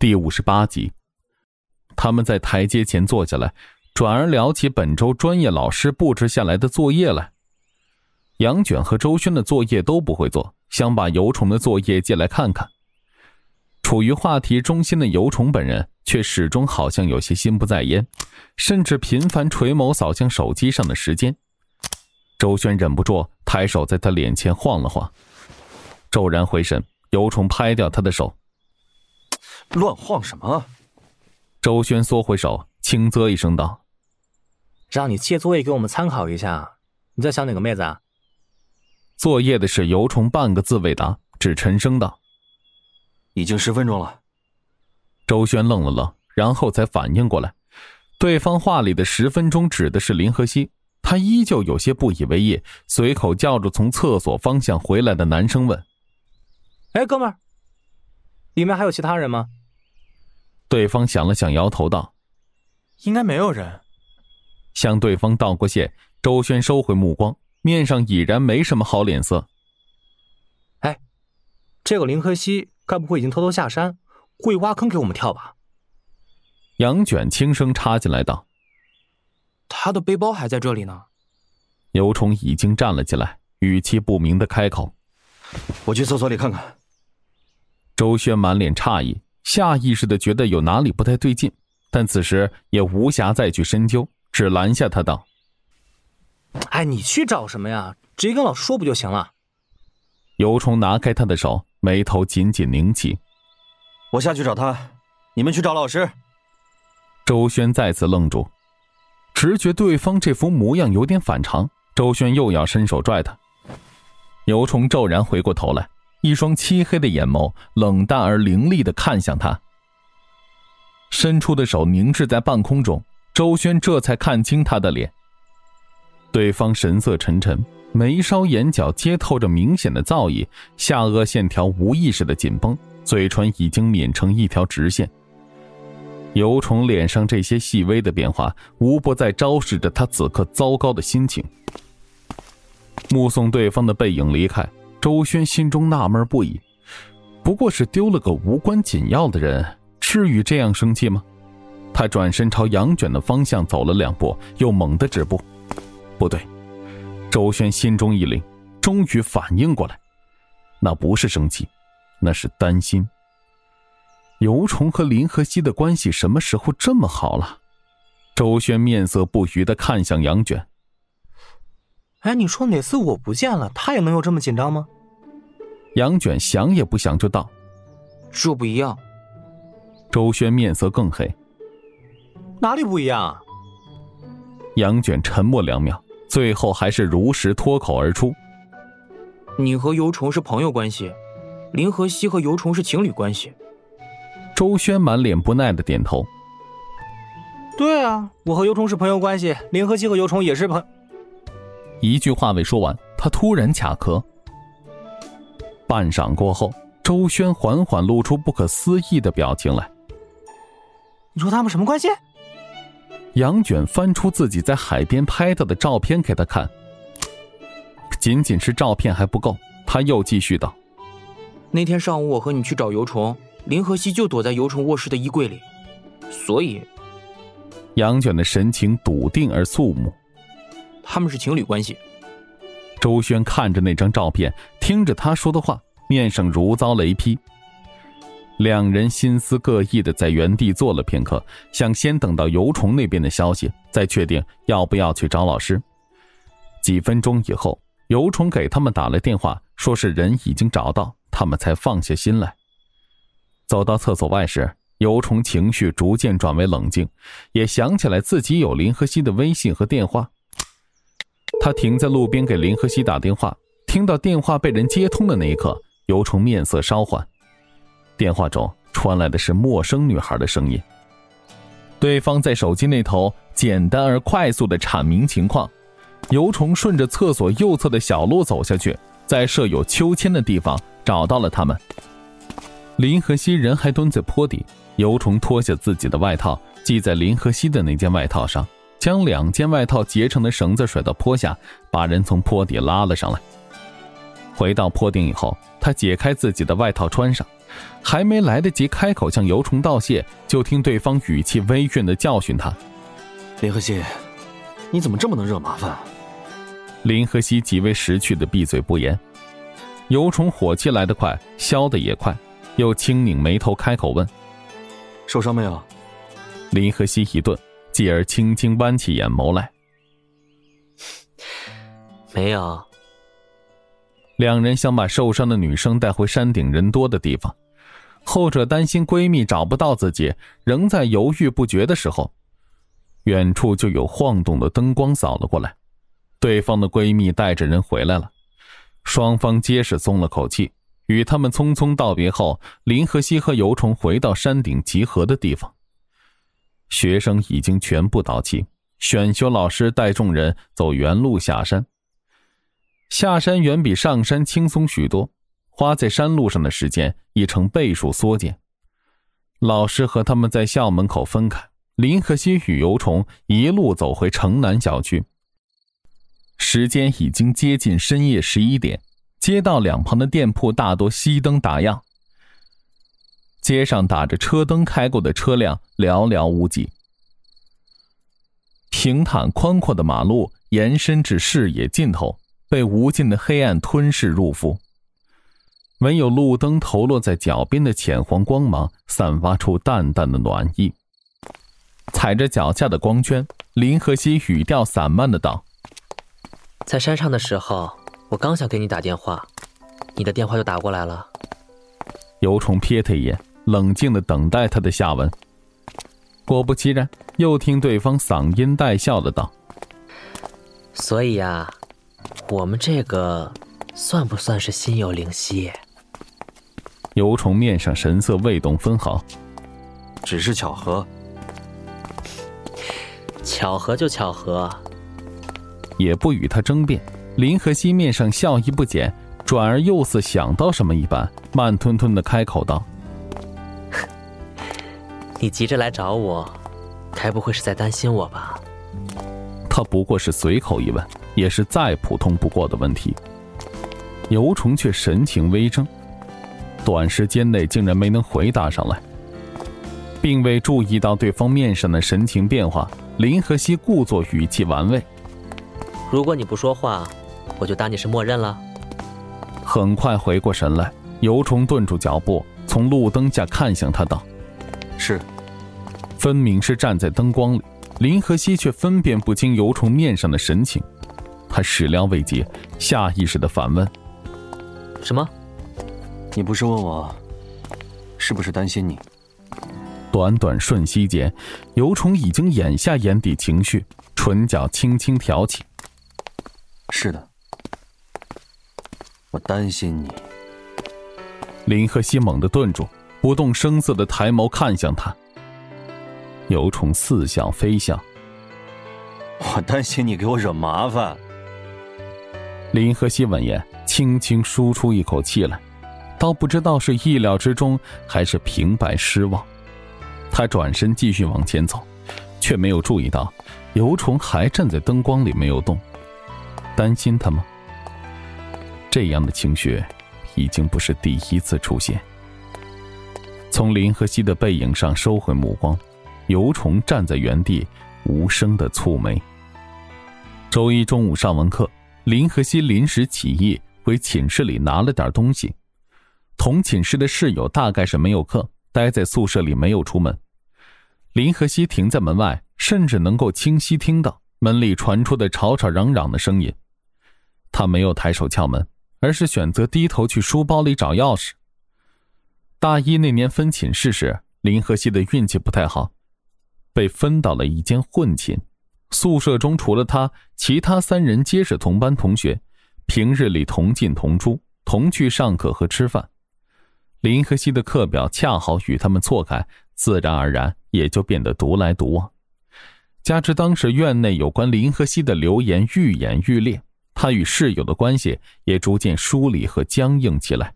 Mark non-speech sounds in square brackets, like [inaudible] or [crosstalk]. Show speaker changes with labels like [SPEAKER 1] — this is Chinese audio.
[SPEAKER 1] 第五十八集，他们在台阶前坐下来，转而聊起本周专业老师布置下来的作业来。杨卷和周轩的作业都不会做，想把尤虫的作业借来看看。处于话题中心的尤虫本人却始终好像有些心不在焉，甚至频繁垂眸扫向手机上的时间。周轩忍不住抬手在他脸前晃了晃，骤然回神，尤虫拍掉他的手。
[SPEAKER 2] 乱晃什么？
[SPEAKER 1] 周轩缩回手，轻啧一声道：“
[SPEAKER 3] 让你借作业给我们参考一下，你在想哪个妹子啊？”
[SPEAKER 1] 作业的是尤虫，半个字未答，只沉声道：“
[SPEAKER 2] 已经十分钟了。”
[SPEAKER 1] 周轩愣了愣，然后才反应过来，对方话里的十分钟指的是林和熙。他依旧有些不以为意，随口叫着从厕所方向回来的男生问：“
[SPEAKER 3] 哎，哥们儿，里面还有其他人吗？”
[SPEAKER 1] 对方想了想，摇头道：“
[SPEAKER 4] 应该没有人。”
[SPEAKER 1] 向对方道过谢，周轩收回目光，面上已然没什么好脸色。
[SPEAKER 3] 哎，这个林和熙该不会已经偷偷下山，故意挖坑给我们跳吧？
[SPEAKER 1] 杨卷轻声插进来道：“
[SPEAKER 4] 他的背包还在这里呢。”
[SPEAKER 1] 牛虫已经站了起来，语气不明的开口：“
[SPEAKER 2] 我去厕所里看看。”
[SPEAKER 1] 周轩满脸诧异。下意识的觉得有哪里不太对劲，但此时也无暇再去深究，只拦下他道：“
[SPEAKER 3] 哎，你去找什么呀？直接跟老师说不就行了？”
[SPEAKER 1] 尤虫拿开他的手，眉头紧紧拧起：“
[SPEAKER 2] 我下去找他，你们去找老师。”
[SPEAKER 1] 周轩再次愣住，直觉对方这副模样有点反常。周轩又要伸手拽他，尤虫骤然回过头来。一双漆黑的眼眸冷淡而凌厉的看向他，伸出的手凝滞在半空中。周轩这才看清他的脸。对方神色沉沉，眉梢眼角皆透着明显的造诣，下颚线条无意识的紧绷，嘴唇已经抿成一条直线。尤虫脸上这些细微的变化，无不在昭示着他此刻糟糕的心情。目送对方的背影离开。周轩心中纳闷不已，不过是丢了个无关紧要的人，至于这样生气吗？他转身朝杨卷的方向走了两步，又猛地止步。不对，周轩心中一凛，终于反应过来，那不是生气，那是担心。尤虫和林和熙的关系什么时候这么好了？周轩面色不愉的看向杨卷。
[SPEAKER 3] 哎，你说哪次我不见了，他也能有这么紧张吗？
[SPEAKER 1] 杨卷想也不想就道：“
[SPEAKER 4] 这不一样。”
[SPEAKER 1] 周轩面色更黑。
[SPEAKER 3] 哪里不一样？
[SPEAKER 1] 杨卷沉默两秒，最后还是如实脱口而出：“
[SPEAKER 4] 你和尤虫是朋友关系，林和熙和尤虫是情侣关系。”
[SPEAKER 1] 周轩满脸不耐的点头：“
[SPEAKER 3] 对啊，我和尤虫是朋友关系，林和熙和尤虫也是朋。”
[SPEAKER 1] 一句话未说完，他突然卡壳。半晌过后，周轩缓缓露出不可思议的表情来。
[SPEAKER 3] 你说他们什么关系？
[SPEAKER 1] 杨卷翻出自己在海边拍到的照片给他看。仅仅是照片还不够，他又继续道：“
[SPEAKER 4] 那天上午我和你去找尤虫，林和熙就躲在尤虫卧室的衣柜里，所以……”
[SPEAKER 1] 杨卷的神情笃定而肃穆。
[SPEAKER 4] 他们是情侣关系。
[SPEAKER 1] 周轩看着那张照片，听着他说的话，面上如遭雷劈。两人心思各异的在原地坐了片刻，想先等到尤虫那边的消息，再确定要不要去找老师。几分钟以后，尤虫给他们打了电话，说是人已经找到，他们才放下心来。走到厕所外时，尤虫情绪逐渐转为冷静，也想起来自己有林和熙的微信和电话。他停在路边给林和熙打电话，听到电话被人接通的那一刻，尤虫面色稍缓。电话中传来的是陌生女孩的声音。对方在手机那头简单而快速的阐明情况。尤虫顺着厕所右侧的小路走下去，在设有秋千的地方找到了他们。林和熙人还蹲在坡底，尤虫脱下自己的外套系在林和熙的那件外套上。将两件外套结成的绳子甩到坡下，把人从坡底拉了上来。回到坡顶以后，他解开自己的外套穿上，还没来得及开口向尤虫道谢，就听对方语气微峻的教训他：“
[SPEAKER 2] 林和熙，你怎么这么能惹麻烦？”
[SPEAKER 1] 林和熙极为识趣的闭嘴不言。尤虫火气来得快，消得也快，又轻拧眉头开口问：“
[SPEAKER 2] 受伤没有？”
[SPEAKER 1] 林和熙一顿，继而轻轻弯起眼眸来：“ [laughs]
[SPEAKER 4] 没有。”
[SPEAKER 1] 两人想把受伤的女生带回山顶人多的地方，后者担心闺蜜找不到自己，仍在犹豫不决的时候，远处就有晃动的灯光扫了过来，对方的闺蜜带着人回来了，双方皆是松了口气。与他们匆匆道别后，林和熙和尤虫回到山顶集合的地方。学生已经全部到齐，选修老师带众人走原路下山。下山远比上山轻松许多，花在山路上的时间已成倍数缩减。老师和他们在校门口分开，林和熙与游虫一路走回城南小区。时间已经接近深夜十一点，街道两旁的店铺大多熄灯打烊，街上打着车灯开过的车辆寥寥无几。平坦宽阔的马路延伸至视野尽头。被无尽的黑暗吞噬入腹，唯有路灯投落在脚边的浅黄光芒，散发出淡淡的暖意。踩着脚下的光圈，林和熙语调散漫的道：“
[SPEAKER 4] 在山上的时候，我刚想给你打电话，你的电话就打过来了。”
[SPEAKER 1] 尤虫瞥他一眼，冷静的等待他的下文。果不其然，又听对方嗓音带笑的道：“
[SPEAKER 4] 所以呀。”我们这个算不算是心有灵犀？
[SPEAKER 1] 尤虫面上神色未动分毫，
[SPEAKER 2] 只是巧合。
[SPEAKER 4] 巧合就巧合，
[SPEAKER 1] 也不与他争辩。林和熙面上笑意不减，转而又似想到什么一般，慢吞吞的开口道：“
[SPEAKER 4] 你急着来找我，该不会是在担心我吧？”
[SPEAKER 1] 他不过是随口一问。也是再普通不过的问题，尤虫却神情微怔，短时间内竟然没能回答上来，并未注意到对方面上的神情变化。林和熙故作语气玩味：“
[SPEAKER 4] 如果你不说话，我就当你是默认了。”
[SPEAKER 1] 很快回过神来，尤虫顿住脚步，从路灯下看向他道：“
[SPEAKER 2] 是。”
[SPEAKER 1] 分明是站在灯光里，林和熙却分辨不清尤虫面上的神情。他始料未及，下意识的反问：“
[SPEAKER 4] 什么？
[SPEAKER 2] 你不是问我，是不是担心你？”
[SPEAKER 1] 短短瞬息间，尤虫已经眼下眼底情绪，唇角轻轻挑起：“
[SPEAKER 2] 是的，我担心你。”
[SPEAKER 1] 林和熙猛地顿住，不动声色的抬眸看向他。尤虫似笑非笑：“
[SPEAKER 2] 我担心你给我惹麻烦。”
[SPEAKER 1] 林和熙闻言，轻轻舒出一口气来，倒不知道是意料之中，还是平白失望。他转身继续往前走，却没有注意到尤虫还站在灯光里没有动。担心他吗？这样的情绪，已经不是第一次出现。从林和熙的背影上收回目光，尤虫站在原地，无声的蹙眉。周一中午上完课。林和熙临时起意回寝室里拿了点东西，同寝室的室友大概是没有课，待在宿舍里没有出门。林和熙停在门外，甚至能够清晰听到门里传出的吵吵嚷嚷的声音。他没有抬手敲门，而是选择低头去书包里找钥匙。大一那年分寝室时，林和熙的运气不太好，被分到了一间混寝。宿舍中除了他，其他三人皆是同班同学，平日里同进同出，同去上课和吃饭。林和熙的课表恰好与他们错开，自然而然也就变得独来独往。加之当时院内有关林和熙的流言愈演愈烈，他与室友的关系也逐渐疏离和僵硬起来。